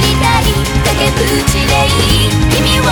りけい。ぶちでいい。君は